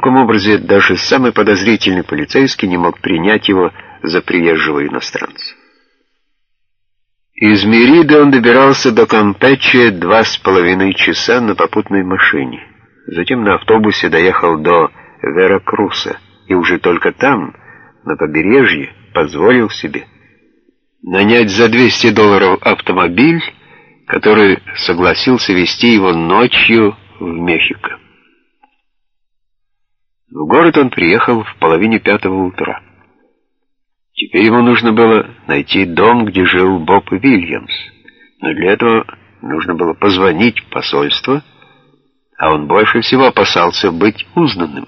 таком образе даже самый подозрительный полицейский не мог принять его за приезжего иностранца. Из Мериды он добирался до Кампече два с половиной часа на попутной машине. Затем на автобусе доехал до Веракруса и уже только там, на побережье, позволил себе нанять за 200 долларов автомобиль, который согласился вести его ночью в Мехико. В город он приехал в половине пятого утра. Теперь ему нужно было найти дом, где жил Боб Вильямс. Но для этого нужно было позвонить в посольство, а он больше всего опасался быть узнанным.